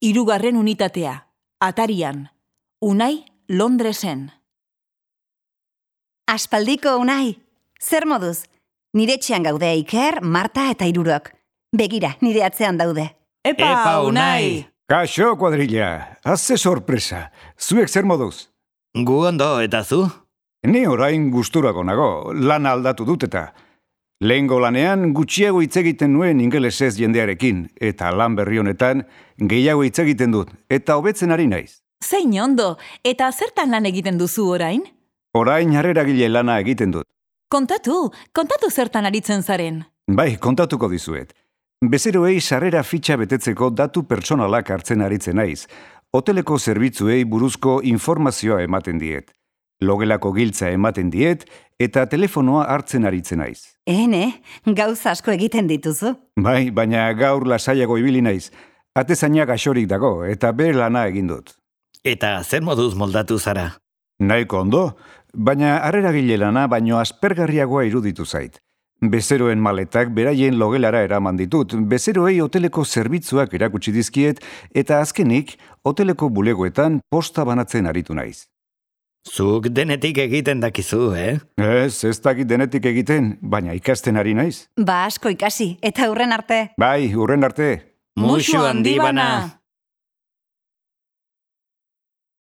Hirugarren unitatea. Atarian. Unai Londresen. Aspaldiko unai, zer moduz? Nire etxean gaude Iker, Marta eta Irurok. Begira, nire atzean daude. Epa, Epa, Unai! Kaixo, kuadrilla, haze sorpresa. Zuek zer moduz? Gu ondo, eta zu? Ni orain gusturago nago, lana aldatu dut eta. Lehengo lanean gutxiago hitz egiten nuen ingelesez jendearekin, eta lan berri honetan gehiago hitz egiten dut, eta hobetzen ari naiz. Zein ondo, eta zertan lan egiten duzu orain? Orain harreragile lana egiten dut. Kontatu, kontatu zertan aritzen zaren. Bai, kontatuko dizuet. Bezeroei sarrera fitxa betetzeko datu pertsonalak hartzen aritzen naiz. Hoteleko zerbitzuei buruzko informazioa ematen diet. Logelako giltza ematen diet eta telefonoa hartzen aritzen naiz. Ene, gauza asko egiten dituzu. Bai, baina gaur lasaiago ibili naiz. Atezaina gaxorik dago eta bere lana egin dut. Eta zer moduz moldatu zara? Nahiko ondo, baina harreragile lana baino aspergarriagoa iruditu zait. Bezeroen maletak beraien logelara eraman ditut, bezeroei hoteleko zerbitzuak erakutsi dizkiet, eta azkenik, hoteleko bulegoetan posta banatzen aritu naiz. Zuk denetik egiten dakizu, eh? Ez, ez dakit denetik egiten, baina ikasten ari naiz. Ba asko ikasi, eta hurren arte. Bai, hurren arte. Musu handi bana.